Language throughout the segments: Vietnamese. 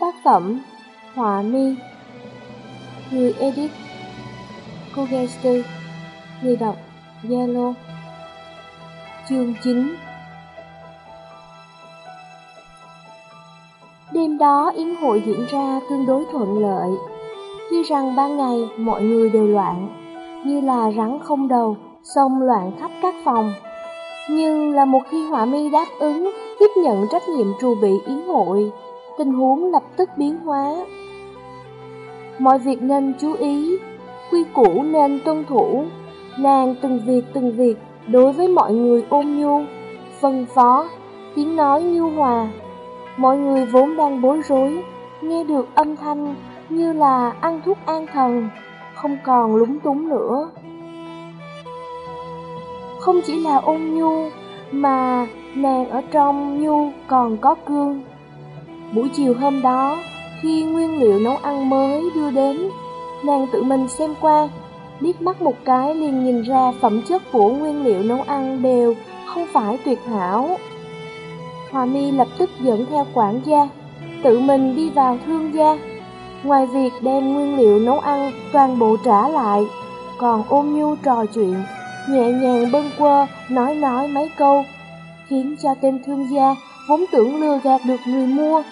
Tác phẩm Họa mi Người edit Cô Người đọc Zalo Chương 9 Đêm đó yến hội diễn ra tương đối thuận lợi. Tuy rằng ban ngày mọi người đều loạn Như là rắn không đầu, xông loạn khắp các phòng. Nhưng là một khi họa mi đáp ứng tiếp nhận trách nhiệm trù bị yến hội tình huống lập tức biến hóa. Mọi việc nên chú ý, quy củ nên tuân thủ, nàng từng việc từng việc đối với mọi người ôn nhu, phân phó, tiếng nói nhu hòa. Mọi người vốn đang bối rối, nghe được âm thanh như là ăn thuốc an thần, không còn lúng túng nữa. Không chỉ là ôn nhu, mà nàng ở trong nhu còn có cương. Buổi chiều hôm đó, khi nguyên liệu nấu ăn mới đưa đến, nàng tự mình xem qua, liếc mắt một cái liền nhìn ra phẩm chất của nguyên liệu nấu ăn đều không phải tuyệt hảo. Hòa mi lập tức dẫn theo quản gia, tự mình đi vào thương gia. Ngoài việc đem nguyên liệu nấu ăn toàn bộ trả lại, còn ôm nhu trò chuyện, nhẹ nhàng bâng quơ, nói nói mấy câu, khiến cho tên thương gia vốn tưởng lừa gạt được người mua,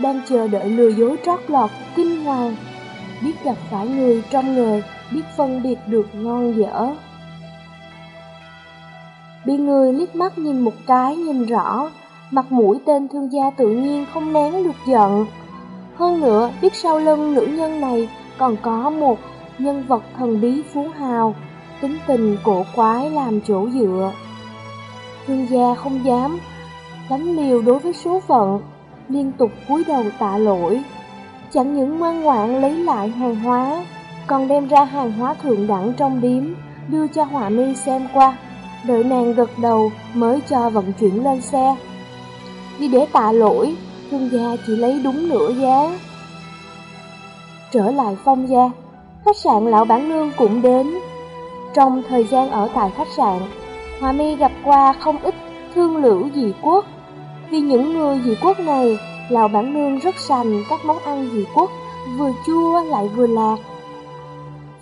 đang chờ đợi lừa dối trót lọt, kinh hoàng. Biết gặp phải người trong nghề, biết phân biệt được ngon dở. Bị người liếc mắt nhìn một cái nhìn rõ, mặt mũi tên thương gia tự nhiên không nén được giận. Hơn nữa, biết sau lưng nữ nhân này còn có một nhân vật thần bí phú hào, tính tình cổ quái làm chỗ dựa. Thương gia không dám đánh liều đối với số phận, liên tục cúi đầu tạ lỗi. Chẳng những ngoan ngoãn lấy lại hàng hóa, còn đem ra hàng hóa thượng đẳng trong điếm, đưa cho Họa Mi xem qua, đợi nàng gật đầu mới cho vận chuyển lên xe. Vì để tạ lỗi, thương gia chỉ lấy đúng nửa giá. Trở lại phong gia, khách sạn lão bản nương cũng đến. Trong thời gian ở tại khách sạn, Hòa Mi gặp qua không ít thương lữ dị quốc, vì những người dị quốc này, lão bản nương rất sành các món ăn dị quốc, vừa chua lại vừa lạc.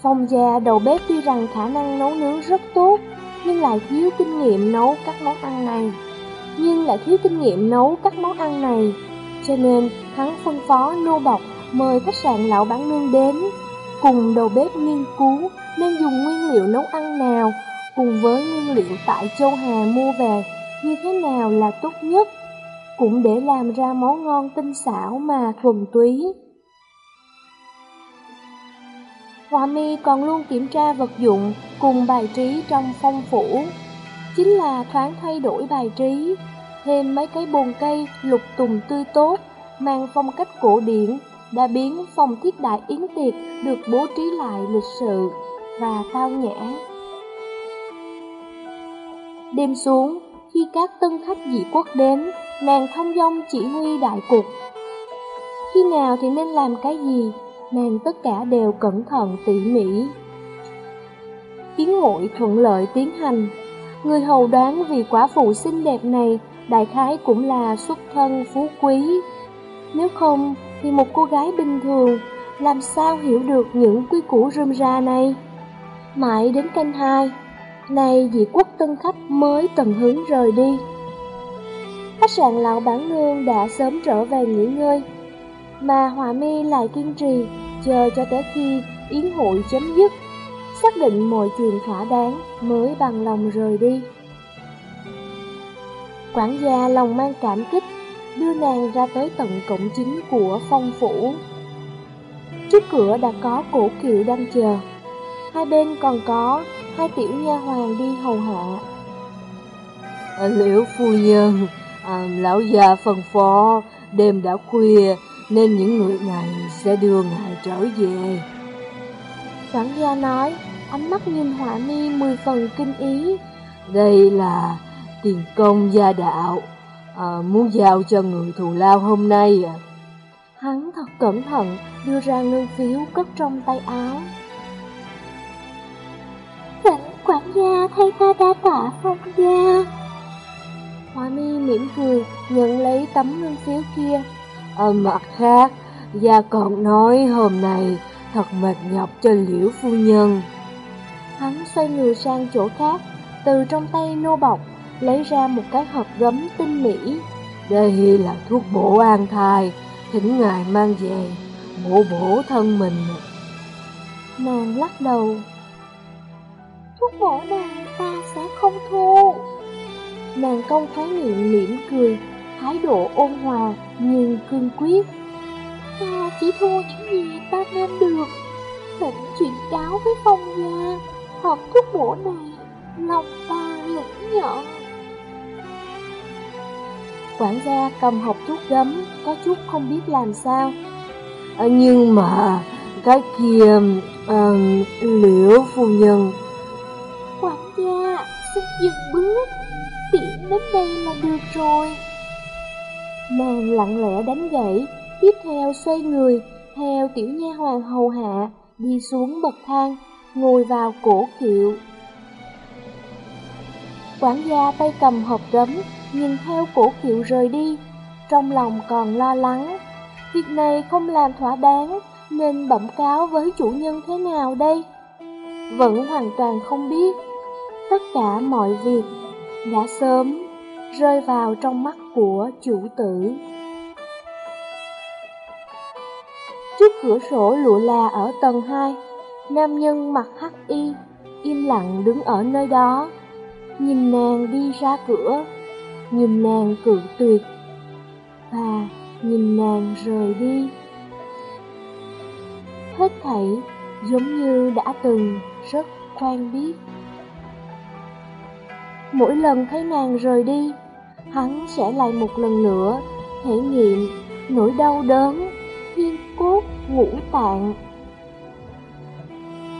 Phong gia đầu bếp tuy rằng khả năng nấu nướng rất tốt, nhưng lại thiếu kinh nghiệm nấu các món ăn này. Nhưng lại thiếu kinh nghiệm nấu các món ăn này, cho nên hắn phân phó nô bọc mời khách sạn lão bản nương đến, cùng đầu bếp nghiên cứu nên dùng nguyên liệu nấu ăn nào, cùng với nguyên liệu tại Châu Hà mua về như thế nào là tốt nhất cũng để làm ra món ngon tinh xảo mà thuần túy. Hoa mi còn luôn kiểm tra vật dụng cùng bài trí trong phong phủ, chính là thoáng thay đổi bài trí, thêm mấy cái bồn cây lục tùng tươi tốt, mang phong cách cổ điển, đã biến phòng thiết đại yến tiệc được bố trí lại lịch sự và tao nhã. Đêm xuống, khi các tân khách dị quốc đến, nàng thông dong chỉ huy đại cục. Khi nào thì nên làm cái gì, nàng tất cả đều cẩn thận tỉ mỉ. Yến hội thuận lợi tiến hành, người hầu đoán vì quả phụ xinh đẹp này đại khái cũng là xuất thân phú quý. Nếu không thì một cô gái bình thường làm sao hiểu được những quy củ rơm ra này? Mãi đến canh hai, nay vị quốc tân khách mới tận hướng rời đi. Khách sạn lão bản nương đã sớm trở về nghỉ ngơi, mà Hòa Mi lại kiên trì chờ cho tới khi yến hội chấm dứt, xác định mọi chuyện thỏa đáng mới bằng lòng rời đi. Quản gia lòng mang cảm kích đưa nàng ra tới tận cổng chính của phong phủ. Trước cửa đã có cổ kiệu đang chờ, hai bên còn có hai tiểu nha hoàng đi hầu hạ. À, Liễu phu nhân, à, lão già phân phó, đêm đã khuya nên những người này sẽ đưa ngài trở về. Quản gia nói, ánh mắt nhìn họa mi mười phần kinh ý. Đây là tiền công gia đạo, à, muốn giao cho người thù lao hôm nay à. Hắn thật cẩn thận đưa ra ngân phiếu cất trong tay áo. Quản gia thay ta đa tạ phong gia. Hoa mi mỉm cười nhận lấy tấm ngân phiếu kia. Ở mặt khác, Gia còn nói hôm nay thật mệt nhọc cho liễu phu nhân. Hắn xoay người sang chỗ khác, từ trong tay nô bọc, lấy ra một cái hộp gấm tinh mỹ. Đây là thuốc bổ an thai, thỉnh ngài mang về, bổ bổ thân mình. Nàng lắc đầu khúc võ này ta sẽ không thu. Nàng công thái miệng mỉm cười, thái độ ôn hòa nhưng cương quyết. Ta chỉ thu những gì ta nên được. Thịnh chuyện cáo với phong gia, hợp khúc võ này, lòng ta lĩnh nhận. Quản gia cầm hộp thuốc gấm, có chút không biết làm sao. À, nhưng mà, cái kia, ờ, à, liễu phu nhân... Xin dừng bước, tiện đến đây là được rồi. Nàng lặng lẽ đánh gãy, tiếp theo xoay người, theo tiểu nha hoàng hầu hạ, đi xuống bậc thang, ngồi vào cổ kiệu. Quản gia tay cầm hộp gấm, nhìn theo cổ kiệu rời đi, trong lòng còn lo lắng. Việc này không làm thỏa đáng, nên bẩm cáo với chủ nhân thế nào đây? Vẫn hoàn toàn không biết. Tất cả mọi việc đã sớm rơi vào trong mắt của chủ tử. Trước cửa sổ lụa là ở tầng 2, nam nhân mặc hắc y, im lặng đứng ở nơi đó, nhìn nàng đi ra cửa, nhìn nàng cự tuyệt, và nhìn nàng rời đi. Hết thảy giống như đã từng rất quen biết. Mỗi lần thấy nàng rời đi, hắn sẽ lại một lần nữa thể nghiệm nỗi đau đớn, thiên cốt, ngũ tạng.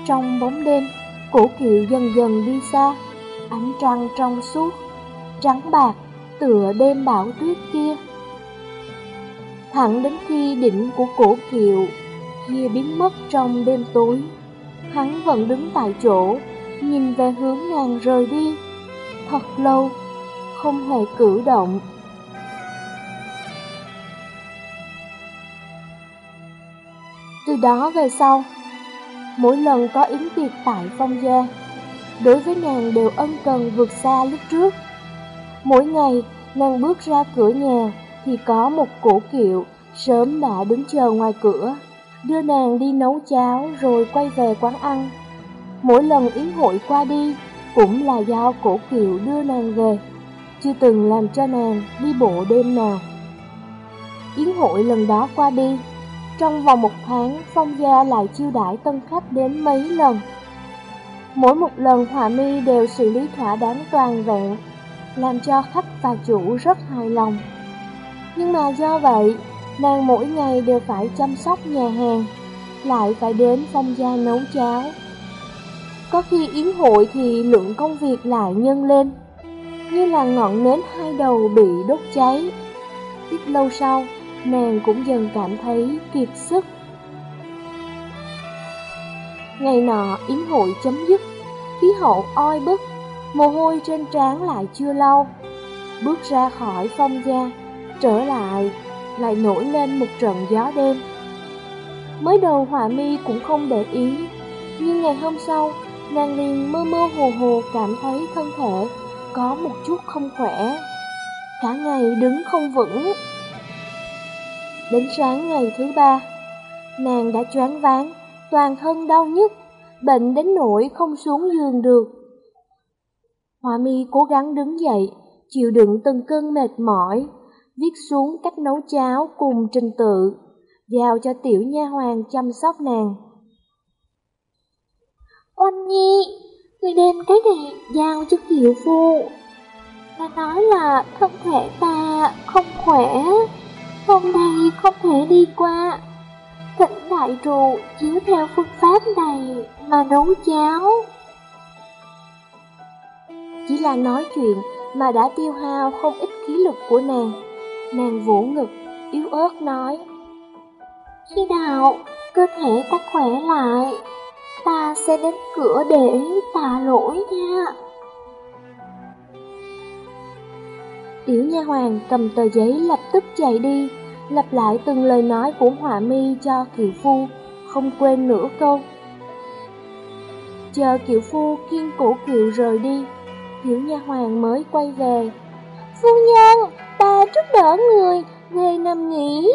Trong bóng đêm, cổ kiệu dần dần đi xa, ánh trăng trong suốt, trắng bạc tựa đêm bão tuyết kia. Thẳng đến khi đỉnh của cổ kiệu kia biến mất trong đêm tối, hắn vẫn đứng tại chỗ, nhìn về hướng nàng rời đi. Thật lâu, không hề cử động. Từ đó về sau, mỗi lần có yến tiệc tại phong gia, đối với nàng đều ân cần vượt xa lúc trước. Mỗi ngày, nàng bước ra cửa nhà thì có một cổ kiệu sớm đã đứng chờ ngoài cửa, đưa nàng đi nấu cháo rồi quay về quán ăn. Mỗi lần yến hội qua đi cũng là do cổ kiệu đưa nàng về, chưa từng làm cho nàng đi bộ đêm nào. Yến hội lần đó qua đi, trong vòng một tháng phong gia lại chiêu đãi tân khách đến mấy lần. Mỗi một lần Hòa Mi đều xử lý thỏa đáng toàn vẹn, làm cho khách và chủ rất hài lòng. Nhưng mà do vậy, nàng mỗi ngày đều phải chăm sóc nhà hàng, lại phải đến phong gia nấu cháo. Có khi yến hội thì lượng công việc lại nhân lên, như là ngọn nến hai đầu bị đốt cháy. Ít lâu sau, nàng cũng dần cảm thấy kiệt sức. Ngày nọ yến hội chấm dứt, khí hậu oi bức, mồ hôi trên trán lại chưa lâu. Bước ra khỏi phong gia, trở lại, lại nổi lên một trận gió đêm. Mới đầu họa mi cũng không để ý, nhưng ngày hôm sau, nàng liền mơ mơ hồ hồ cảm thấy thân thể có một chút không khỏe. Cả ngày đứng không vững. Đến sáng ngày thứ ba, nàng đã choáng váng, toàn thân đau nhức, bệnh đến nỗi không xuống giường được. Hoa mi cố gắng đứng dậy, chịu đựng từng cơn mệt mỏi, viết xuống cách nấu cháo cùng trình tự, giao cho tiểu nha hoàng chăm sóc nàng. Oanh nhi, người đem cái này giao cho kiều phu. Ta nói là thân thể ta không khỏe, hôm nay không thể đi qua. Thỉnh đại trụ chiếu theo phương pháp này mà nấu cháo. Chỉ là nói chuyện mà đã tiêu hao không ít khí lực của nàng. Nàng vỗ ngực, yếu ớt nói. Khi nào cơ thể ta khỏe lại, ta sẽ đến cửa để tạ lỗi nha. Tiểu nha hoàng cầm tờ giấy lập tức chạy đi, lặp lại từng lời nói của Họa Mi cho Kiều Phu, không quên nửa câu. Chờ Kiều Phu kiên cổ Kiều rời đi, Tiểu Nha Hoàng mới quay về. Phu nhân, ta giúp đỡ người, về nằm nghỉ.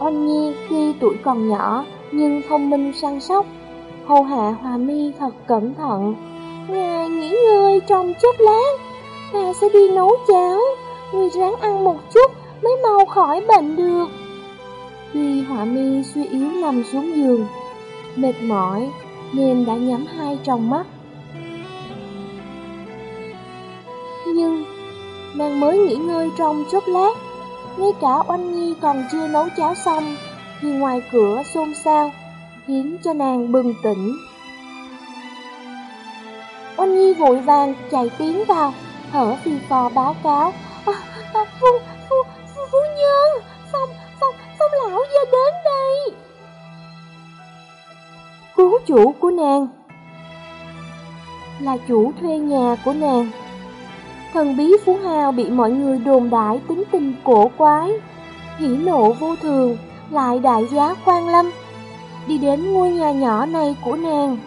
Oanh Nhi khi tuổi còn nhỏ, nhưng thông minh săn sóc, hầu hạ Hòa Mi thật cẩn thận. Ngài nghỉ ngơi trong chốc lát, ta sẽ đi nấu cháo, người ráng ăn một chút mới mau khỏi bệnh được. Tuy Họa Mi suy yếu nằm xuống giường, mệt mỏi nên đã nhắm hai tròng mắt. Nhưng nàng mới nghỉ ngơi trong chốc lát, ngay cả Oanh Nhi còn chưa nấu cháo xong, thì ngoài cửa xôn xao, khiến cho nàng bừng tỉnh. Oanh Nhi vội vàng chạy tiến vào, thở phì phò báo cáo. À, à, phu, phu, phu, phu nhân, phong, phong, phong lão gia đến đây. Cứu chủ của nàng là chủ thuê nhà của nàng. Thần bí Phú Hào bị mọi người đồn đại tính tình cổ quái, hỉ nộ vô thường, lại đại giá quan lâm, đi đến ngôi nhà nhỏ này của nàng.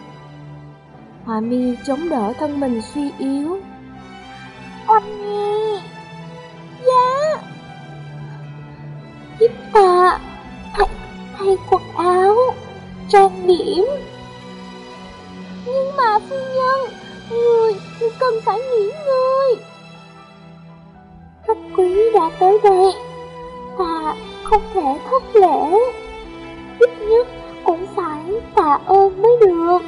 Hòa mi chống đỡ thân mình suy yếu. Oanh nhi! Giá! Giúp ta thay, thay quần áo, trang điểm. Nhưng mà phu nhân, người, người cần phải nghỉ ngơi. Khách quý đã tới đây, ta không thể thất lễ. Ít nhất cũng phải tạ ơn mới được.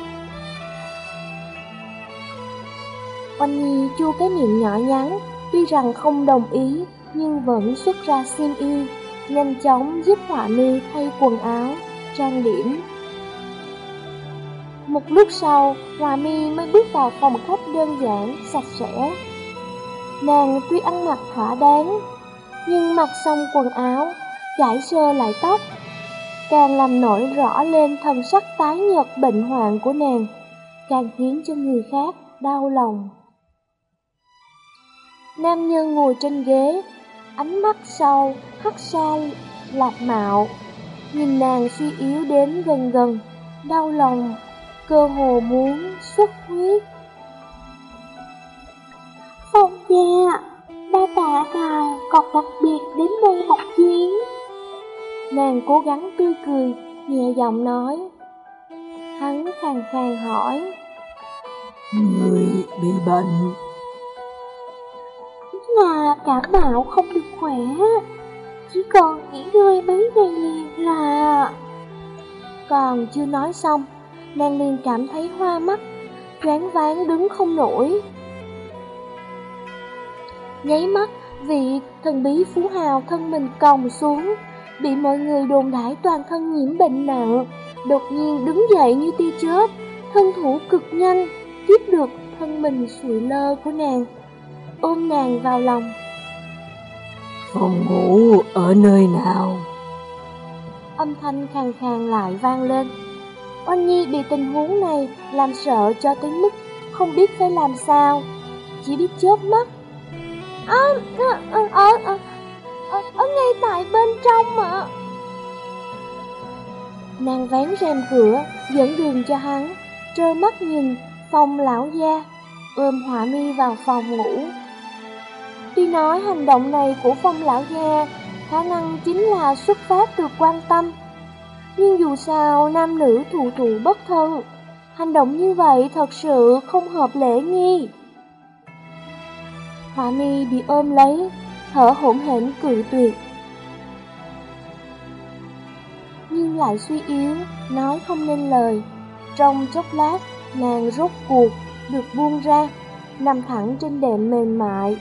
Oanh Nhi chua cái miệng nhỏ nhắn, tuy rằng không đồng ý, nhưng vẫn xuất ra xin y, nhanh chóng giúp họa mi thay quần áo, trang điểm. Một lúc sau, Hòa Mi mới bước vào phòng khách đơn giản, sạch sẽ. Nàng tuy ăn mặc thỏa đáng, nhưng mặc xong quần áo, chải sơ lại tóc, càng làm nổi rõ lên thần sắc tái nhợt bệnh hoạn của nàng, càng khiến cho người khác đau lòng. Nam nhân ngồi trên ghế, ánh mắt sâu, hắt xa, lạc mạo, nhìn nàng suy yếu đến gần gần, đau lòng, cơ hồ muốn xuất huyết. Phong gia, dạ ba tạ ngài còn đặc biệt đến đây một chuyến. Nàng cố gắng tươi cười, nhẹ giọng nói. Hắn khàn khàn hỏi. Người bị bệnh. Là cảm mạo không được khỏe, chỉ còn nghỉ ngơi mấy ngày liền là... Còn chưa nói xong, nàng liền cảm thấy hoa mắt, choáng váng đứng không nổi. Nháy mắt, vị thần bí phú hào thân mình còng xuống, bị mọi người đồn đãi toàn thân nhiễm bệnh nặng, đột nhiên đứng dậy như tia chớp, thân thủ cực nhanh, tiếp được thân mình sụi lơ của nàng, ôm nàng vào lòng. Phòng ngủ ở nơi nào? Âm thanh khàn khàn lại vang lên. Oanh Nhi bị tình huống này làm sợ cho tới mức không biết phải làm sao, chỉ biết chớp mắt. À, ở, ở, ở, ở, ở ngay tại bên trong ạ. Nàng vén rèm cửa, dẫn đường cho hắn, trơ mắt nhìn phòng lão gia, ôm họa mi vào phòng ngủ. Tuy nói hành động này của phong lão gia khả năng chính là xuất phát từ quan tâm, nhưng dù sao nam nữ thù thù bất thân, hành động như vậy thật sự không hợp lễ nghi. Họa mi bị ôm lấy, thở hổn hển cự tuyệt. Nhưng lại suy yếu, nói không nên lời. Trong chốc lát, nàng rốt cuộc, được buông ra, nằm thẳng trên đệm mềm mại.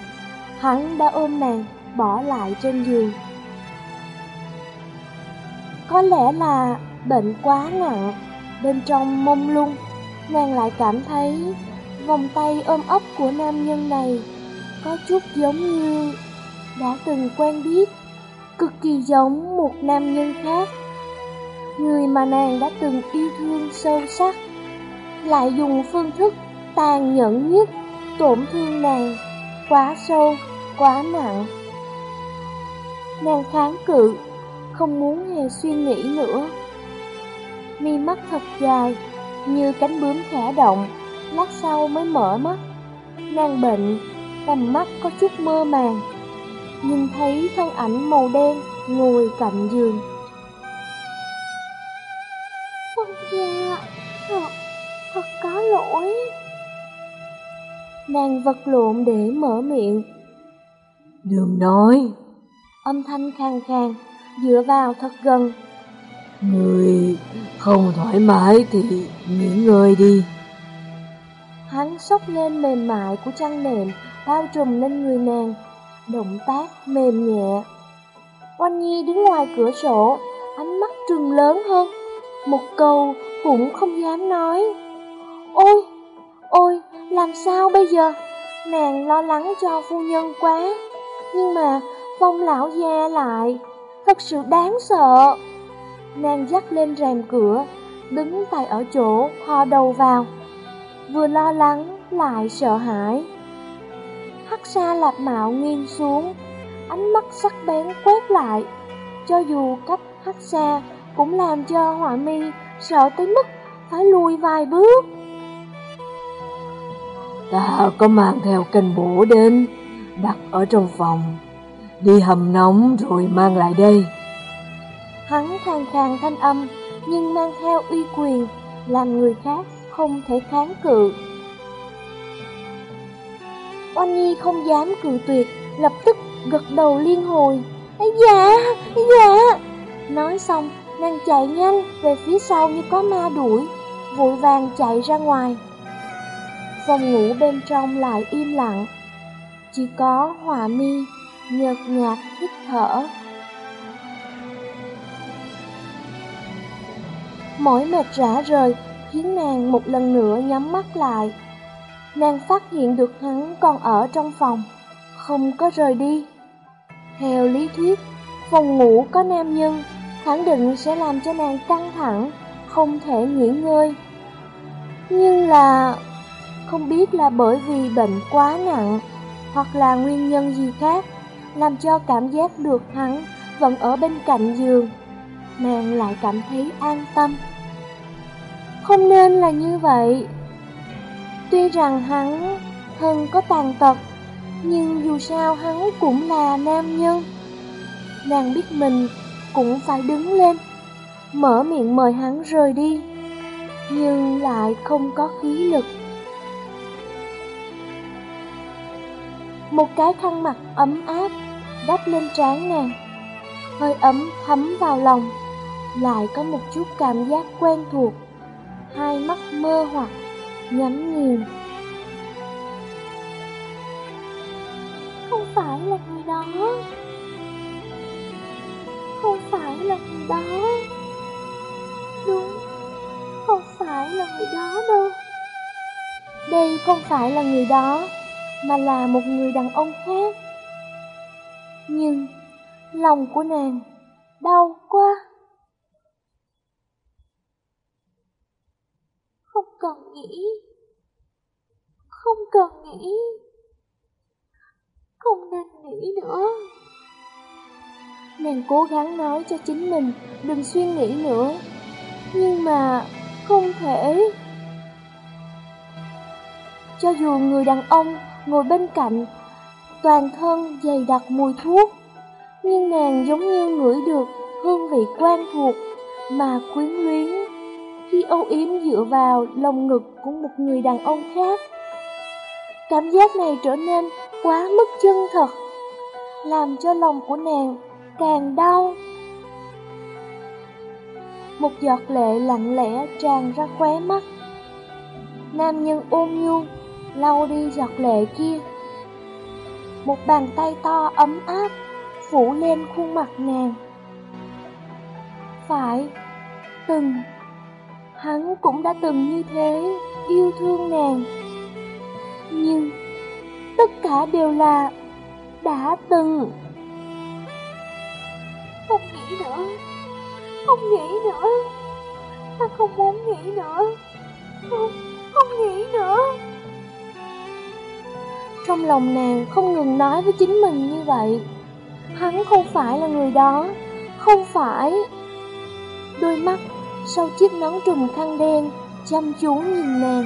Hắn đã ôm nàng, bỏ lại trên giường. Có lẽ là bệnh quá nặng, bên trong mông lung, nàng lại cảm thấy vòng tay ôm ấp của nam nhân này có chút giống như đã từng quen biết, cực kỳ giống một nam nhân khác. Người mà nàng đã từng yêu thương sâu sắc, lại dùng phương thức tàn nhẫn nhất tổn thương nàng, quá sâu, quá nặng. Nàng kháng cự, không muốn hề suy nghĩ nữa. Mi mắt thật dài, như cánh bướm khẽ động, lát sau mới mở mắt. Nàng bệnh, tầm mắt có chút mơ màng, nhưng thấy thân ảnh màu đen ngồi cạnh giường. Phong gia, thật, thật có lỗi. Nàng vật lộn để mở miệng. Đừng nói. Âm thanh khang khang, dựa vào thật gần. Người không thoải mái thì nghỉ ngơi đi. Hắn sốc lên mềm mại của chăn nệm, bao trùm lên người nàng, động tác mềm nhẹ. Oanh Nhi đứng ngoài cửa sổ, ánh mắt trừng lớn hơn, một câu cũng không dám nói. Ôi, ôi, làm sao bây giờ? Nàng lo lắng cho phu nhân quá, nhưng mà phong lão gia lại, thật sự đáng sợ. Nàng dắt lên rèm cửa, đứng tại ở chỗ, ho đầu vào vừa lo lắng lại sợ hãi. Hắc xa lạp mạo nghiêng xuống, ánh mắt sắc bén quét lại. Cho dù cách hắc xa cũng làm cho họa mi sợ tới mức phải lùi vài bước. Ta có mang theo canh bổ đến, đặt ở trong phòng. Đi hầm nóng rồi mang lại đây. Hắn khang khang thanh âm, nhưng mang theo uy quyền, làm người khác không thể kháng cự. Oanh Nhi không dám cự tuyệt, lập tức gật đầu liên hồi. Dạ, dạ. Nói xong, nàng chạy nhanh về phía sau như có ma đuổi, vội vàng chạy ra ngoài. Phòng ngủ bên trong lại im lặng, chỉ có hòa mi, nhợt nhạt hít thở. Mỗi mệt rã rời, khiến nàng một lần nữa nhắm mắt lại. Nàng phát hiện được hắn còn ở trong phòng, không có rời đi. Theo lý thuyết, phòng ngủ có nam nhân, khẳng định sẽ làm cho nàng căng thẳng, không thể nghỉ ngơi. Nhưng là... không biết là bởi vì bệnh quá nặng, hoặc là nguyên nhân gì khác, làm cho cảm giác được hắn vẫn ở bên cạnh giường. Nàng lại cảm thấy an tâm. Không nên là như vậy. Tuy rằng hắn thân có tàn tật, nhưng dù sao hắn cũng là nam nhân. Nàng biết mình cũng phải đứng lên, mở miệng mời hắn rời đi, nhưng lại không có khí lực. Một cái khăn mặt ấm áp đắp lên trán nàng, hơi ấm thấm vào lòng, lại có một chút cảm giác quen thuộc hai mắt mơ hoặc, nhắm nghiền. Không phải là người đó. Không phải là người đó. Đúng, không phải là người đó đâu. Đây không phải là người đó, mà là một người đàn ông khác. Nhưng, lòng của nàng đau quá. Cần nghĩ. Không cần nghĩ. Không nên nghĩ nữa. Nàng cố gắng nói cho chính mình, đừng suy nghĩ nữa. Nhưng mà không thể. Cho dù người đàn ông ngồi bên cạnh, Toàn thân dày đặc mùi thuốc, Nhưng nàng giống như ngửi được hương vị quen thuộc Mà quyến luyến khi âu yếm dựa vào lồng ngực của một người đàn ông khác. Cảm giác này trở nên quá mức chân thật, làm cho lòng của nàng càng đau. Một giọt lệ lặng lẽ tràn ra khóe mắt. Nam nhân ôm nhu, lau đi giọt lệ kia. Một bàn tay to ấm áp phủ lên khuôn mặt nàng. Phải, từng Hắn cũng đã từng như thế, yêu thương nàng. Nhưng, tất cả đều là đã từng. Không nghĩ nữa, không nghĩ nữa, ta không muốn nghĩ nữa, không, không nghĩ nữa. Trong lòng nàng không ngừng nói với chính mình như vậy. Hắn không phải là người đó, không phải. Đôi mắt sau chiếc nón trùm khăn đen chăm chú nhìn nàng,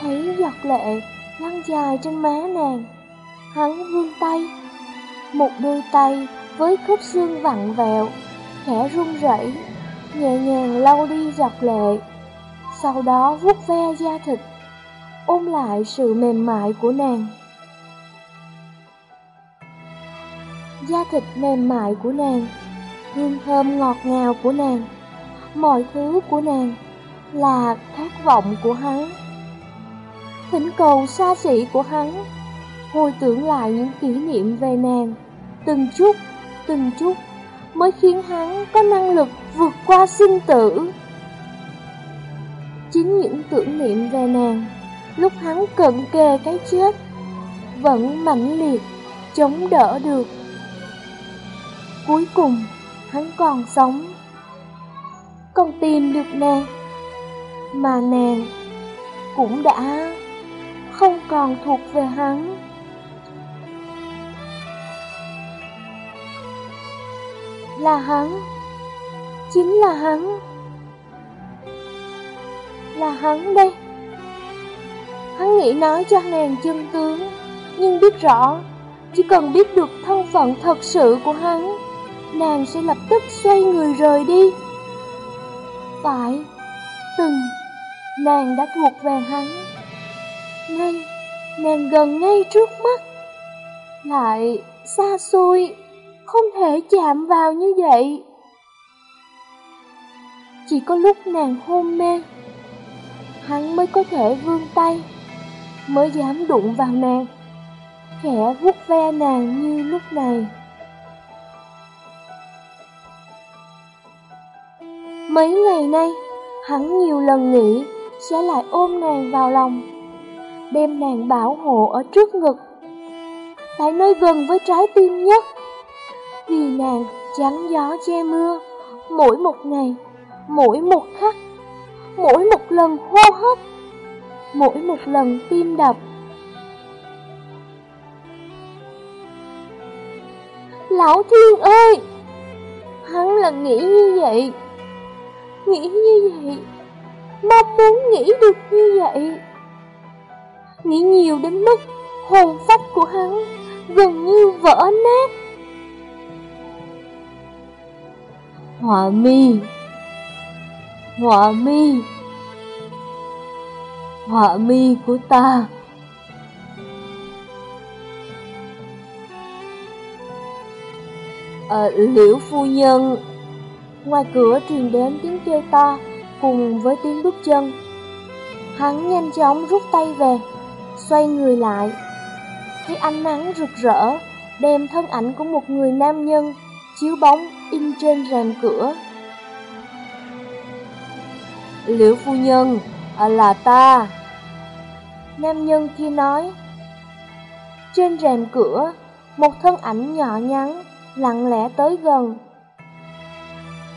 thấy giọt lệ lăn dài trên má nàng. Hắn vươn tay, một đôi tay với khớp xương vặn vẹo, khẽ run rẩy, nhẹ nhàng lau đi giọt lệ, sau đó vuốt ve da thịt, ôm lại sự mềm mại của nàng. Da thịt mềm mại của nàng, hương thơm ngọt ngào của nàng, mọi thứ của nàng là khát vọng của hắn. Thỉnh cầu xa xỉ của hắn, hồi tưởng lại những kỷ niệm về nàng, từng chút, từng chút mới khiến hắn có năng lực vượt qua sinh tử. Chính những tưởng niệm về nàng, lúc hắn cận kề cái chết, vẫn mãnh liệt, chống đỡ được. Cuối cùng, hắn còn sống, còn tìm được nàng, mà nàng cũng đã không còn thuộc về hắn. Là hắn, chính là hắn, là hắn đây. Hắn nghĩ nói cho nàng chân tướng, nhưng biết rõ, chỉ cần biết được thân phận thật sự của hắn, nàng sẽ lập tức xoay người rời đi. Phải, từng, nàng đã thuộc về hắn. Ngay, nàng gần ngay trước mắt, lại xa xôi, không thể chạm vào như vậy. Chỉ có lúc nàng hôn mê, hắn mới có thể vươn tay, mới dám đụng vào nàng, khẽ vuốt ve nàng như lúc này. Mấy ngày nay, hắn nhiều lần nghĩ sẽ lại ôm nàng vào lòng, đem nàng bảo hộ ở trước ngực, tại nơi gần với trái tim nhất. Vì nàng chắn gió che mưa, mỗi một ngày, mỗi một khắc, mỗi một lần hô hấp, mỗi một lần tim đập. Lão Thiên ơi! Hắn là nghĩ như vậy, nghĩ như vậy, mong muốn nghĩ được như vậy. Nghĩ nhiều đến mức hồn phách của hắn gần như vỡ nát. Họa mi Họa mi Họa mi của ta à, Liễu phu nhân Ngoài cửa truyền đến tiếng kêu to Cùng với tiếng bước chân Hắn nhanh chóng rút tay về Xoay người lại Thấy ánh nắng rực rỡ Đem thân ảnh của một người nam nhân Chiếu bóng in trên rèm cửa. Liễu phu nhân, à, là ta. Nam nhân kia nói. Trên rèm cửa, một thân ảnh nhỏ nhắn, lặng lẽ tới gần.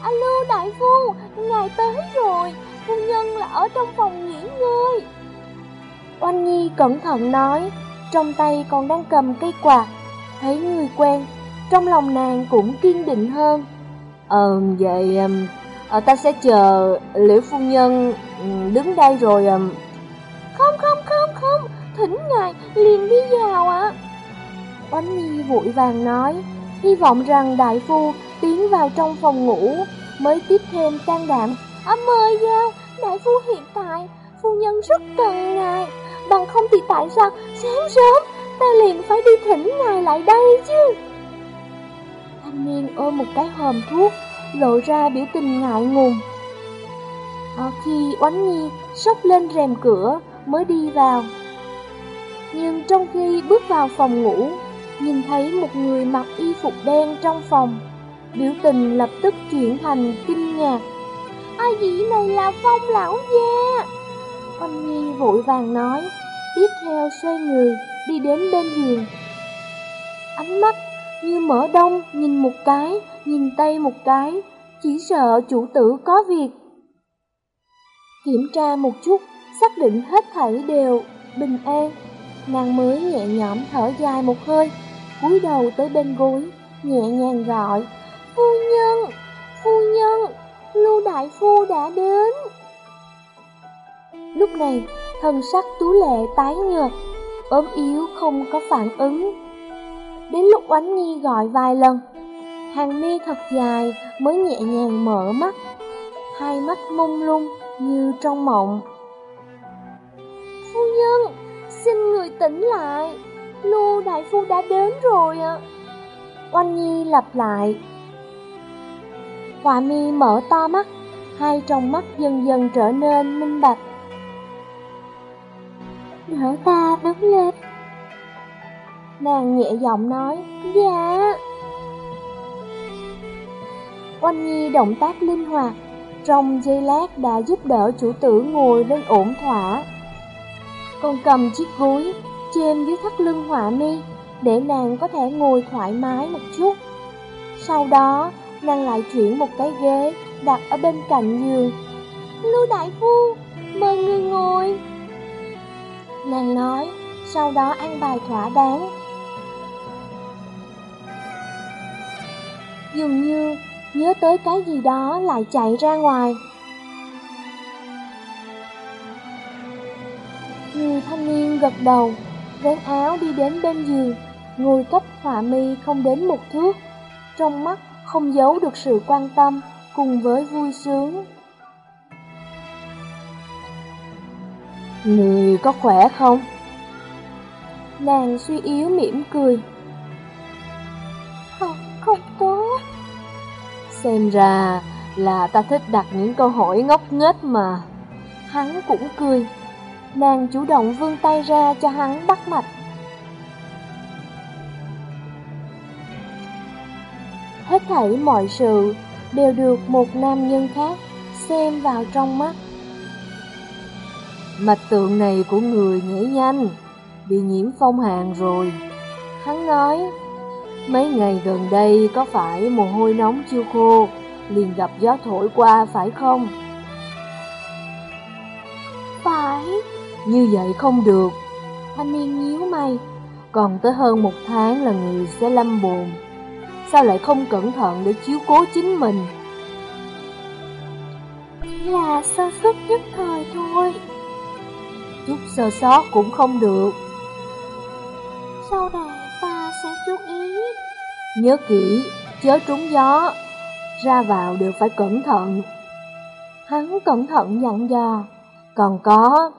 Alo đại phu, ngài tới rồi, phu nhân là ở trong phòng nghỉ ngơi. Oanh Nhi cẩn thận nói, trong tay còn đang cầm cây quạt, thấy người quen trong lòng nàng cũng kiên định hơn. Ờ, vậy ờ ta sẽ chờ Liễu Phu Nhân đứng đây rồi... Không, không, không, không, thỉnh ngài liền đi vào ạ. À. Oánh Nhi vội vàng nói, hy vọng rằng đại phu tiến vào trong phòng ngủ mới tiếp thêm can đảm. Âm mời giao đại phu hiện tại, phu nhân rất cần ngài, bằng không thì tại sao sáng sớm ta liền phải đi thỉnh ngài lại đây chứ thanh niên ôm một cái hòm thuốc, lộ ra biểu tình ngại ngùng. Ở khi Oánh Nhi sốc lên rèm cửa mới đi vào. Nhưng trong khi bước vào phòng ngủ, nhìn thấy một người mặc y phục đen trong phòng, biểu tình lập tức chuyển thành kinh ngạc. Ai dĩ này là phong lão gia? Oanh Nhi vội vàng nói, tiếp theo xoay người đi đến bên giường. Ánh mắt như mở đông nhìn một cái, nhìn tay một cái, chỉ sợ chủ tử có việc. Kiểm tra một chút, xác định hết thảy đều bình an, nàng mới nhẹ nhõm thở dài một hơi, cúi đầu tới bên gối, nhẹ nhàng gọi, Phu nhân, phu nhân, Lưu Đại Phu đã đến. Lúc này, thân sắc tú lệ tái nhợt, ốm yếu không có phản ứng. Đến lúc Oánh Nhi gọi vài lần, hàng mi thật dài mới nhẹ nhàng mở mắt, hai mắt mông lung như trong mộng. Phu nhân, xin người tỉnh lại, Lưu Đại Phu đã đến rồi ạ. Oanh Nhi lặp lại. Họa mi mở to mắt, hai trong mắt dần dần trở nên minh bạch. Nở ta đứng lên. Nàng nhẹ giọng nói, dạ. Oanh Nhi động tác linh hoạt, trong giây lát đã giúp đỡ chủ tử ngồi lên ổn thỏa. Còn cầm chiếc gối, trên dưới thắt lưng họa mi, để nàng có thể ngồi thoải mái một chút. Sau đó, nàng lại chuyển một cái ghế đặt ở bên cạnh giường. Lưu Đại Phu, mời người ngồi. Nàng nói, sau đó ăn bài thỏa đáng. Dường như nhớ tới cái gì đó lại chạy ra ngoài. Người thanh niên gật đầu, vén áo đi đến bên giường, ngồi cách họa mi không đến một thước. Trong mắt không giấu được sự quan tâm cùng với vui sướng. Người có khỏe không? Nàng suy yếu mỉm cười. Không, không tốt. Xem ra là ta thích đặt những câu hỏi ngốc nghếch mà. Hắn cũng cười. Nàng chủ động vươn tay ra cho hắn bắt mạch. Hết thảy mọi sự đều được một nam nhân khác xem vào trong mắt. Mạch tượng này của người nhảy nhanh, bị nhiễm phong hàn rồi. Hắn nói, mấy ngày gần đây có phải mồ hôi nóng chưa khô, liền gặp gió thổi qua phải không? Phải. Như vậy không được. Thanh niên nhíu mày, còn tới hơn một tháng là người sẽ lâm bồn. Sao lại không cẩn thận để chiếu cố chính mình? Là sơ suất nhất thời thôi. Chút sơ sót cũng không được. Sau này ta sẽ chú ý. Nhớ kỹ, chớ trúng gió, ra vào đều phải cẩn thận. Hắn cẩn thận dặn dò, còn có,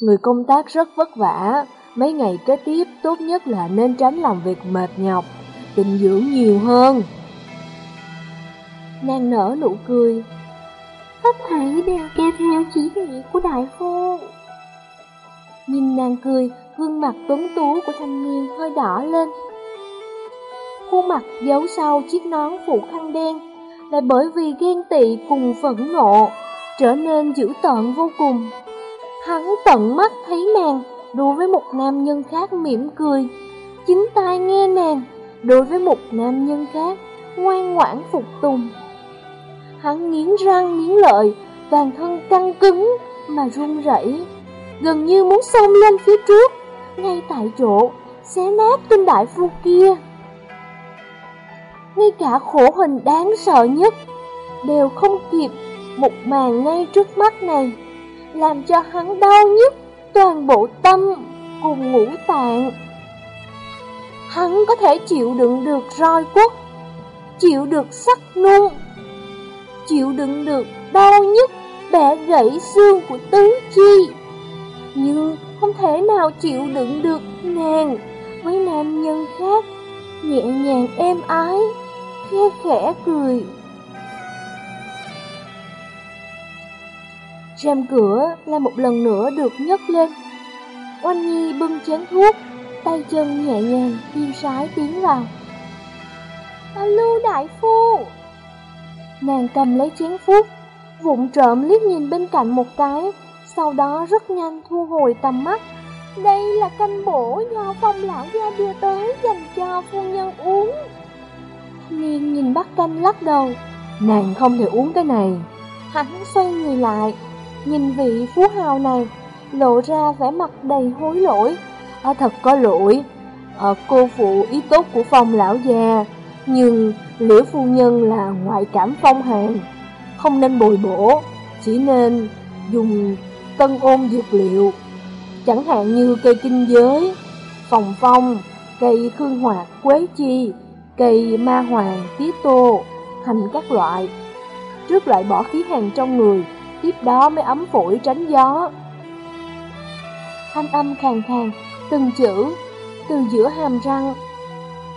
người công tác rất vất vả, mấy ngày kế tiếp tốt nhất là nên tránh làm việc mệt nhọc, dinh dưỡng nhiều hơn. Nàng nở nụ cười, Hết thảy đều nghe theo chỉ thị của đại phu. Nhìn nàng cười, gương mặt tuấn tú của thanh niên hơi đỏ lên. Khuôn mặt giấu sau chiếc nón phủ khăn đen, lại bởi vì ghen tị cùng phẫn nộ, trở nên dữ tợn vô cùng. Hắn tận mắt thấy nàng đùa với một nam nhân khác mỉm cười, chính tai nghe nàng đối với một nam nhân khác ngoan ngoãn phục tùng. Hắn nghiến răng nghiến lợi, toàn thân căng cứng mà run rẩy, gần như muốn xông lên phía trước, ngay tại chỗ, xé nát tên đại phu kia. Ngay cả khổ hình đáng sợ nhất đều không kịp một màn ngay trước mắt này, làm cho hắn đau nhức toàn bộ tâm cùng ngũ tạng. Hắn có thể chịu đựng được roi quất, chịu được sắc nung, chịu đựng được đau nhức bẻ gãy xương của tứ chi. Nhưng không thể nào chịu đựng được nàng với nam nhân khác, nhẹ nhàng êm ái, khe khẽ cười. Rèm cửa lại một lần nữa được nhấc lên. Oanh Nhi bưng chén thuốc, tay chân nhẹ nhàng, tiêu sái tiến vào. À, Lưu Đại Phu! Nàng cầm lấy chén phúc vụng trộm liếc nhìn bên cạnh một cái, sau đó rất nhanh thu hồi tầm mắt. Đây là canh bổ do phong lão gia đưa tới dành cho phu nhân uống. Liên nhìn bát canh lắc đầu, nàng không thể uống cái này. Hắn xoay người lại, nhìn vị phú hào này, lộ ra vẻ mặt đầy hối lỗi. À, thật có lỗi, à, cô phụ ý tốt của phong lão già, Nhưng liễu phu nhân là ngoại cảm phong hàn, không nên bồi bổ, chỉ nên dùng tân ôn dược liệu, chẳng hạn như cây kinh giới, phòng phong, cây khương hoạt, quế chi, cây ma hoàng, tía tô, hành các loại. Trước loại bỏ khí hàn trong người, tiếp đó mới ấm phổi tránh gió. Thanh âm khàn khàn, từng chữ, từ giữa hàm răng,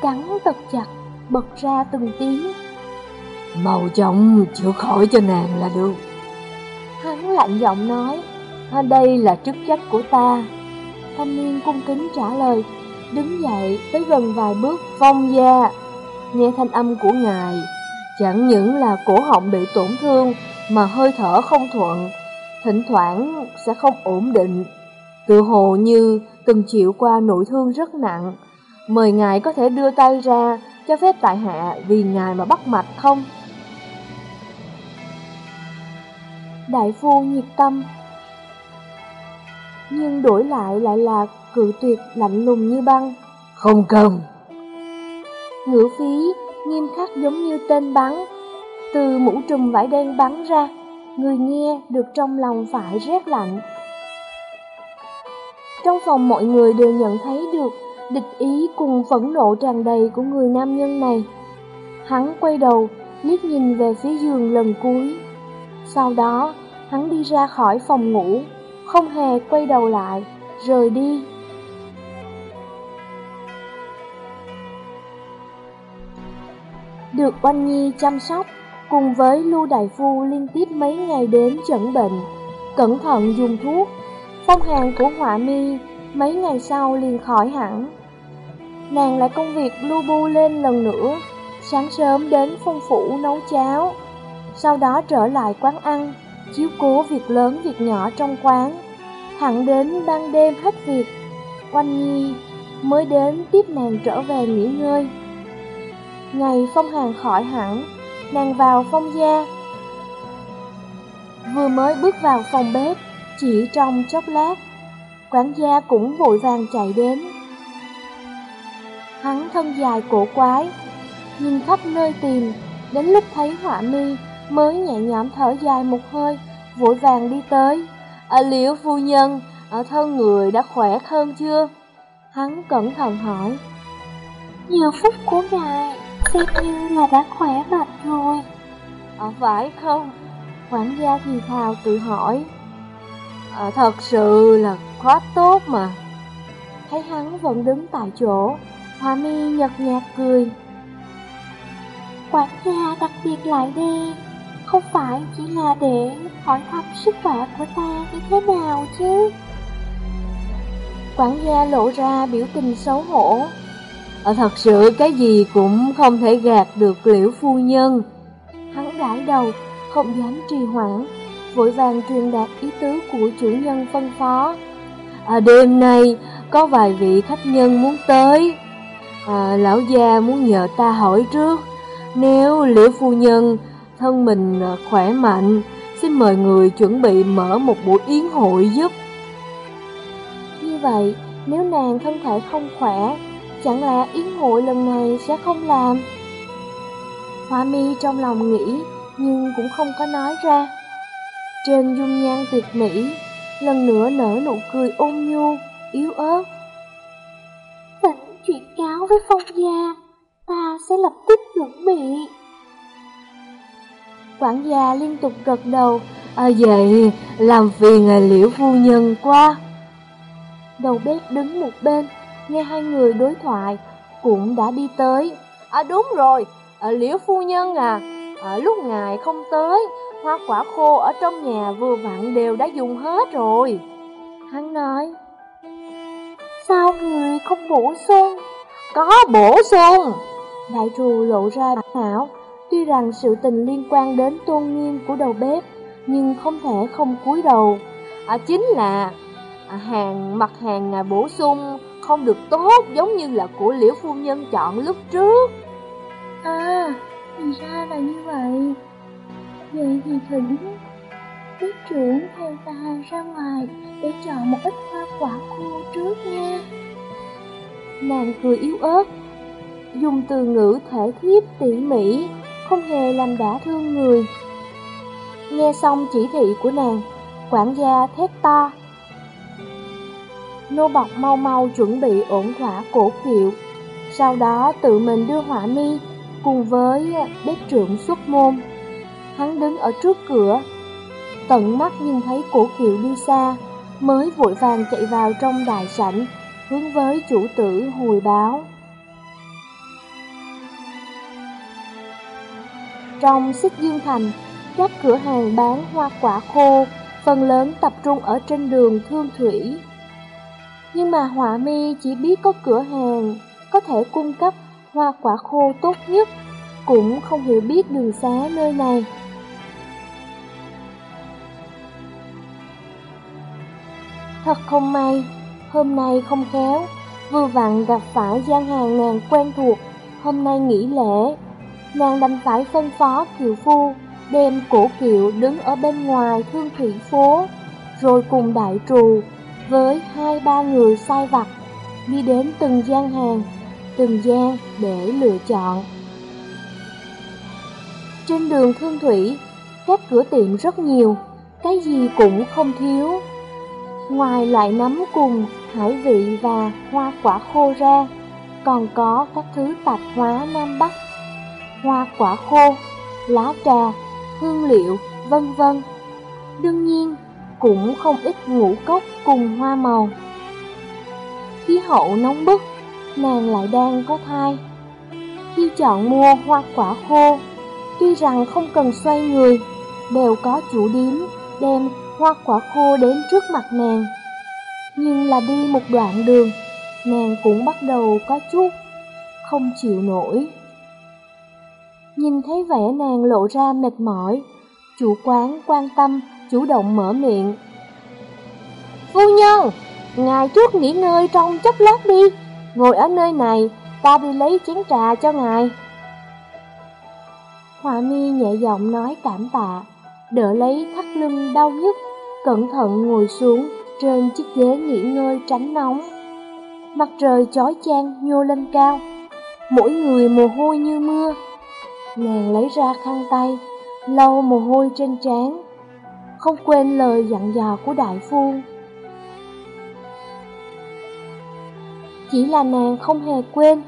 cắn tật chặt, bật ra từng tiếng. Màu chồng chữa khỏi cho nàng là được. Hắn lạnh giọng nói, đây là chức trách của ta. Thanh niên cung kính trả lời, đứng dậy tới gần vài bước phong gia. Nghe thanh âm của ngài, chẳng những là cổ họng bị tổn thương mà hơi thở không thuận, thỉnh thoảng sẽ không ổn định. Tự hồ như từng chịu qua nội thương rất nặng, mời ngài có thể đưa tay ra cho phép tại hạ vì ngài mà bắt mạch không? Đại phu nhiệt tâm. Nhưng đổi lại lại là cự tuyệt lạnh lùng như băng. Không cần. Ngữ phí nghiêm khắc giống như tên bắn. Từ mũ trùm vải đen bắn ra Người nghe được trong lòng phải rét lạnh trong phòng mọi người đều nhận thấy được Địch ý cùng phẫn nộ tràn đầy của người nam nhân này Hắn quay đầu liếc nhìn về phía giường lần cuối sau đó, hắn đi ra khỏi phòng ngủ, không hề quay đầu lại, rời đi. Được Oanh Nhi chăm sóc, cùng với Lưu Đại Phu liên tiếp mấy ngày đến chẩn bệnh, cẩn thận dùng thuốc, phong hàn của họa mi mấy ngày sau liền khỏi hẳn. Nàng lại công việc lu bu lên lần nữa, sáng sớm đến phong phủ nấu cháo, sau đó trở lại quán ăn, chiếu cố việc lớn việc nhỏ trong quán. hẳn đến ban đêm hết việc, Oanh Nhi mới đến tiếp nàng trở về nghỉ ngơi. Ngày phong hàng khỏi hẳn, nàng vào phong gia. Vừa mới bước vào phòng bếp, chỉ trong chốc lát, quản gia cũng vội vàng chạy đến. Hắn thân dài cổ quái, nhìn khắp nơi tìm, đến lúc thấy họa mi mới nhẹ nhõm thở dài một hơi, vội vàng đi tới. À, liễu phu nhân, ở thân người đã khỏe hơn chưa? Hắn cẩn thận hỏi. Nhiều phút của ngài, xem như là đã khỏe mạnh rồi. À, phải không? Quản gia thì thào tự hỏi. À, thật sự là quá tốt mà. Thấy hắn vẫn đứng tại chỗ, Hoa mi nhật nhạt cười. Quản gia đặc biệt lại đi, không phải chỉ là để hỏi thăm sức khỏe của ta như thế nào chứ Quản gia lộ ra biểu tình xấu hổ Ở thật sự cái gì cũng không thể gạt được liễu phu nhân Hắn gãi đầu, không dám trì hoãn Vội vàng truyền đạt ý tứ của chủ nhân phân phó à, Đêm nay có vài vị khách nhân muốn tới à, Lão gia muốn nhờ ta hỏi trước Nếu liễu phu nhân thân mình khỏe mạnh, xin mời người chuẩn bị mở một buổi yến hội giúp. Như vậy, nếu nàng thân thể không khỏe, chẳng lẽ yến hội lần này sẽ không làm? Hoa mi trong lòng nghĩ, nhưng cũng không có nói ra. Trên dung nhan tuyệt mỹ, lần nữa nở nụ cười ôn nhu, yếu ớt. Tỉnh chuyện cáo với phong gia, ta sẽ lập tức chuẩn bị. Quản gia liên tục gật đầu, à vậy làm phiền à liễu phu nhân quá. Đầu bếp đứng một bên, nghe hai người đối thoại, cũng đã đi tới. À đúng rồi, à, liễu phu nhân à, ở lúc ngài không tới, hoa quả khô ở trong nhà vừa vặn đều đã dùng hết rồi. Hắn nói, sao người không bổ sung? Có bổ sung. Đại trù lộ ra mặt hảo, Tuy rằng sự tình liên quan đến tôn nghiêm của đầu bếp, nhưng không thể không cúi đầu. À, chính là à, hàng mặt hàng ngài bổ sung không được tốt giống như là của liễu phu nhân chọn lúc trước. À, thì ra là như vậy. Vậy thì thỉnh tiết trưởng theo ta ra ngoài để chọn một ít hoa quả khô trước nha. Nàng cười yếu ớt, dùng từ ngữ thể thiếp tỉ mỉ, không hề làm đả thương người. Nghe xong chỉ thị của nàng, quản gia thét to. Nô bọc mau mau chuẩn bị ổn thỏa cổ kiệu, sau đó tự mình đưa họa mi cùng với bếp trưởng xuất môn. Hắn đứng ở trước cửa, tận mắt nhìn thấy cổ kiệu đi xa, mới vội vàng chạy vào trong đại sảnh, hướng với chủ tử hồi báo. Trong xích dương thành, các cửa hàng bán hoa quả khô phần lớn tập trung ở trên đường Thương Thủy. Nhưng mà Họa Mi chỉ biết có cửa hàng có thể cung cấp hoa quả khô tốt nhất, cũng không hiểu biết đường xá nơi này. Thật không may, hôm nay không khéo, vừa vặn gặp phải gian hàng nàng quen thuộc, hôm nay nghỉ lễ. Nàng đành phải phân phó kiều phu, đem cổ kiệu đứng ở bên ngoài thương thủy phố, rồi cùng đại trù, với hai ba người sai vặt, đi đến từng gian hàng, từng gian để lựa chọn. Trên đường thương thủy, các cửa tiệm rất nhiều, cái gì cũng không thiếu. Ngoài loại nấm cùng, hải vị và hoa quả khô ra, còn có các thứ tạp hóa Nam Bắc, hoa quả khô, lá trà, hương liệu, vân vân. Đương nhiên, cũng không ít ngũ cốc cùng hoa màu. Khí hậu nóng bức, nàng lại đang có thai. Khi chọn mua hoa quả khô, tuy rằng không cần xoay người, đều có chủ điếm đem hoa quả khô đến trước mặt nàng. Nhưng là đi một đoạn đường, nàng cũng bắt đầu có chút không chịu nổi. Nhìn thấy vẻ nàng lộ ra mệt mỏi, chủ quán quan tâm, chủ động mở miệng. Phu nhân, ngài trước nghỉ ngơi trong chốc lát đi, ngồi ở nơi này, ta đi lấy chén trà cho ngài. Hòa mi nhẹ giọng nói cảm tạ, đỡ lấy thắt lưng đau nhức, cẩn thận ngồi xuống trên chiếc ghế nghỉ ngơi tránh nóng. Mặt trời chói chang nhô lên cao, mỗi người mồ hôi như mưa. Nàng lấy ra khăn tay, lau mồ hôi trên trán, không quên lời dặn dò của đại phu. Chỉ là nàng không hề quên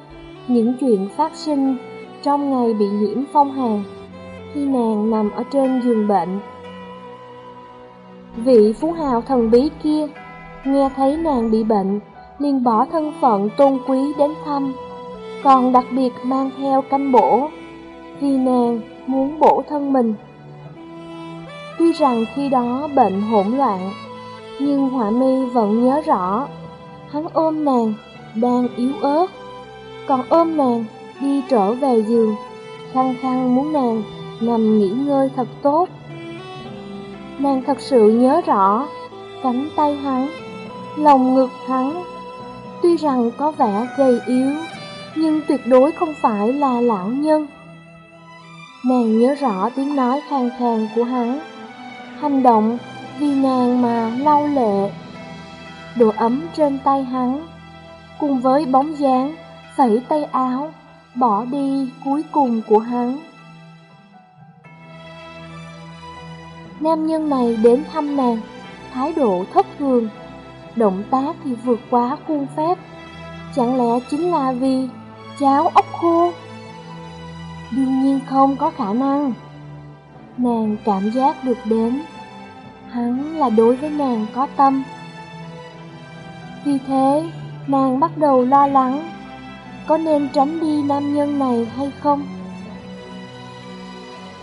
những chuyện phát sinh trong ngày bị nhiễm phong hàn khi nàng nằm ở trên giường bệnh. Vị phú hào thần bí kia nghe thấy nàng bị bệnh liền bỏ thân phận tôn quý đến thăm, còn đặc biệt mang theo canh bổ vì nàng muốn bổ thân mình. Tuy rằng khi đó bệnh hỗn loạn, nhưng Họa Mi vẫn nhớ rõ, hắn ôm nàng đang yếu ớt, còn ôm nàng đi trở về giường, khăng khăng muốn nàng nằm nghỉ ngơi thật tốt. Nàng thật sự nhớ rõ cánh tay hắn, lòng ngực hắn, tuy rằng có vẻ gầy yếu, nhưng tuyệt đối không phải là lão nhân. Nàng nhớ rõ tiếng nói khang khàn của hắn, hành động vì nàng mà lau lệ, độ ấm trên tay hắn, cùng với bóng dáng phẩy tay áo, bỏ đi cuối cùng của hắn. Nam nhân này đến thăm nàng, thái độ thất thường, động tác thì vượt quá khuôn phép. Chẳng lẽ chính là vì cháo ốc khô? Đương nhiên không có khả năng. Nàng cảm giác được đến, hắn là đối với nàng có tâm. Vì thế, nàng bắt đầu lo lắng, có nên tránh đi nam nhân này hay không?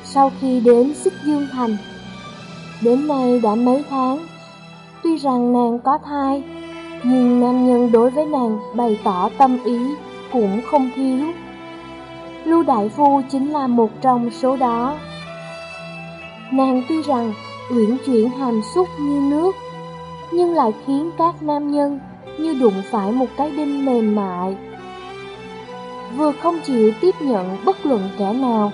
Sau khi đến Xích Dương Thành, Đến nay đã mấy tháng, tuy rằng nàng có thai, nhưng nam nhân đối với nàng bày tỏ tâm ý cũng không thiếu. Lưu Đại Phu chính là một trong số đó. Nàng tuy rằng uyển chuyển hàm xúc như nước, nhưng lại khiến các nam nhân như đụng phải một cái đinh mềm mại. Vừa không chịu tiếp nhận bất luận kẻ nào,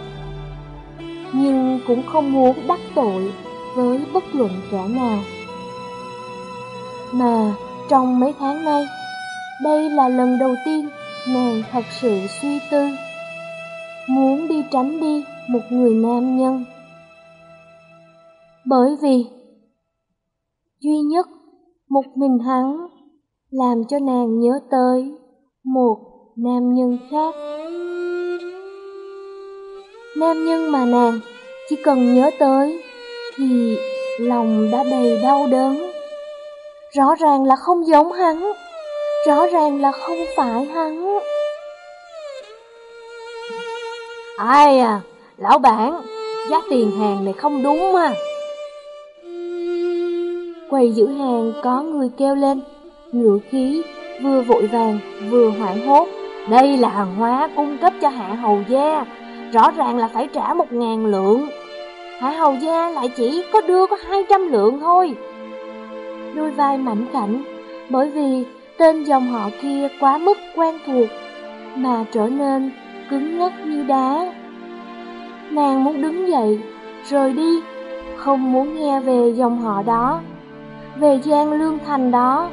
nhưng cũng không muốn đắc tội với bất luận kẻ nào. Mà trong mấy tháng nay, đây là lần đầu tiên nàng thật sự suy tư, muốn đi tránh đi một người nam nhân. Bởi vì duy nhất một mình hắn làm cho nàng nhớ tới một nam nhân khác. Nam nhân mà nàng chỉ cần nhớ tới thì lòng đã đầy đau đớn. Rõ ràng là không giống hắn, rõ ràng là không phải hắn. Ai à, lão bản, giá tiền hàng này không đúng mà. Quầy giữ hàng có người kêu lên, ngựa khí vừa vội vàng vừa hoảng hốt. Đây là hàng hóa cung cấp cho hạ hầu gia, rõ ràng là phải trả một ngàn lượng. Hạ hầu gia lại chỉ có đưa có hai trăm lượng thôi. Đôi vai mảnh khảnh, bởi vì tên dòng họ kia quá mức quen thuộc, mà trở nên cứng ngắc như đá. Nàng muốn đứng dậy, rời đi, không muốn nghe về dòng họ đó, về Giang Lương Thành đó,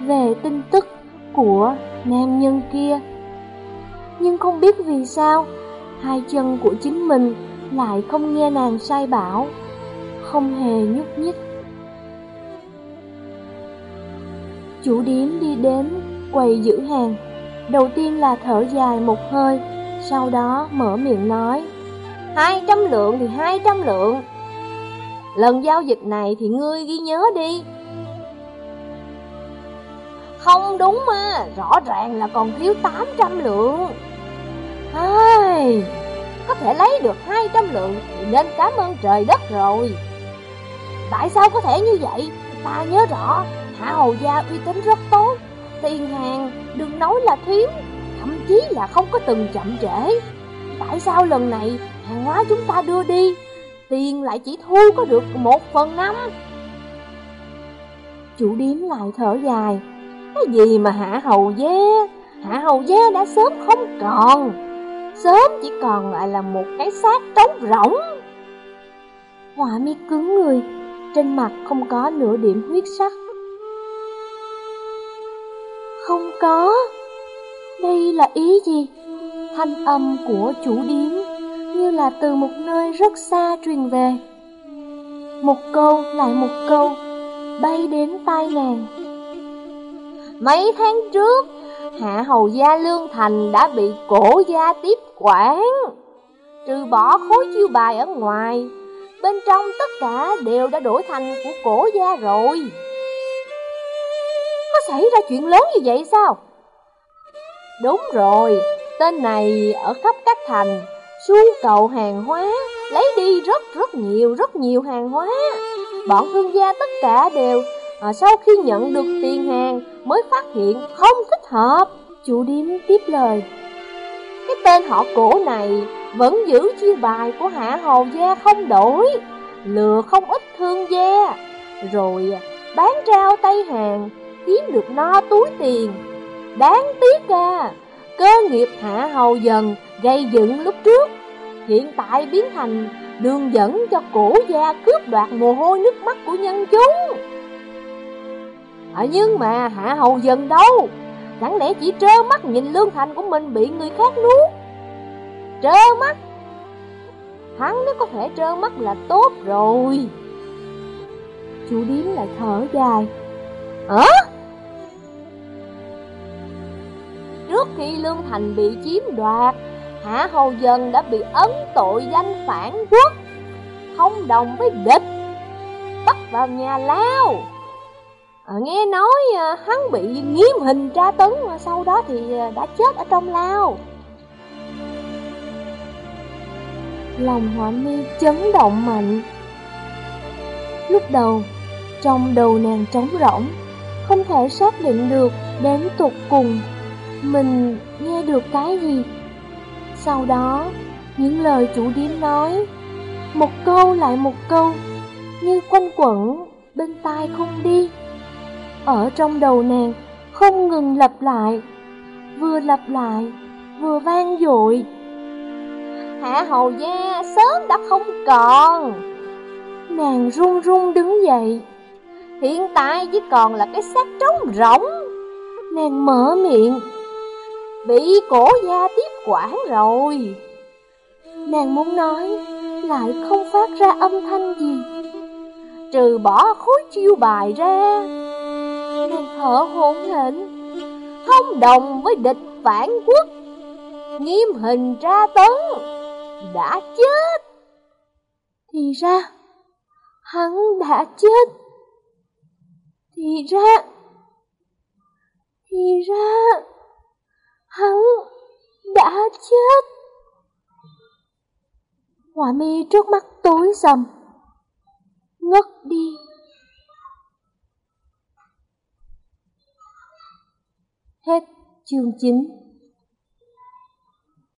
về tin tức của nam nhân kia. Nhưng không biết vì sao, hai chân của chính mình lại không nghe nàng sai bảo, không hề nhúc nhích. Chủ điếm đi đến quầy giữ hàng, đầu tiên là thở dài một hơi, sau đó mở miệng nói, hai trăm lượng thì hai trăm lượng, lần giao dịch này thì ngươi ghi nhớ đi. Không đúng mà, rõ ràng là còn thiếu 800 lượng. Ai, có thể lấy được 200 lượng thì nên cảm ơn trời đất rồi. Tại sao có thể như vậy? Ta nhớ rõ, Hạ Hầu Gia uy tín rất tốt, tiền hàng đừng nói là thiếu, thậm chí là không có từng chậm trễ. Tại sao lần này hàng hóa chúng ta đưa đi, tiền lại chỉ thu có được một phần năm? Chủ điếm lại thở dài, cái gì mà hạ hầu gia Hạ hầu gia đã sớm không còn. Sớm chỉ còn lại là một cái xác trống rỗng. Họa mi cứng người, Trên mặt không có nửa điểm huyết sắc. Không có. Đây là ý gì? Thanh âm của chủ điếm, Như là từ một nơi rất xa truyền về. Một câu, lại một câu, Bay đến tai nàng. Mấy tháng trước, Hạ Hầu Gia Lương Thành đã bị cổ gia tiếp quản. Trừ bỏ khối chiêu bài ở ngoài, bên trong tất cả đều đã đổi thành của cổ gia rồi. Có xảy ra chuyện lớn như vậy sao? Đúng rồi, tên này ở khắp các thành, su cầu hàng hóa, lấy đi rất rất nhiều rất nhiều hàng hóa. Bọn thương gia tất cả đều à, sau khi nhận được tiền hàng mới phát hiện không thích hợp. Chủ điếm tiếp lời. Cái tên họ cổ này vẫn giữ chiêu bài của hạ hầu gia không đổi, lừa không ít thương gia, rồi bán trao tay hàng, kiếm được no túi tiền. Đáng tiếc à, cơ nghiệp hạ hầu dần gây dựng lúc trước, hiện tại biến thành đường dẫn cho cổ gia cướp đoạt mồ hôi nước mắt của nhân chúng. À, nhưng mà hạ hầu dần đâu? Chẳng lẽ chỉ trơ mắt nhìn lương thành của mình bị người khác nuốt? Trơ mắt? Hắn nếu có thể trơ mắt là tốt rồi. Chủ điếm lại thở dài. Hả? Trước khi Lương Thành bị chiếm đoạt Hạ Hầu Dần đã bị ấn tội danh phản quốc Thông đồng với địch Bắt vào nhà lao à, nghe nói à, hắn bị nghiêm hình tra tấn mà sau đó thì à, đã chết ở trong lao. Lòng họa mi chấn động mạnh. Lúc đầu trong đầu nàng trống rỗng không thể xác định được đến tục cùng mình nghe được cái gì. Sau đó những lời chủ điếm nói một câu lại một câu như quanh quẩn bên tai không đi ở trong đầu nàng không ngừng lặp lại, vừa lặp lại, vừa vang dội. Hạ hầu gia sớm đã không còn. Nàng run run đứng dậy. Hiện tại chỉ còn là cái xác trống rỗng. Nàng mở miệng. bị cổ gia tiếp quản rồi. Nàng muốn nói, lại không phát ra âm thanh gì. Trừ bỏ khối chiêu bài ra. Thở hổn hển, thông đồng với địch phản quốc, nghiêm hình tra tấn, đã chết. Thì ra, hắn đã chết. Thì ra, thì ra, hắn đã chết. họa mi trước mắt tối sầm, ngất đi. Hết chương 9